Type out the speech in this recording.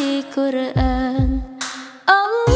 Al-Quran. Allah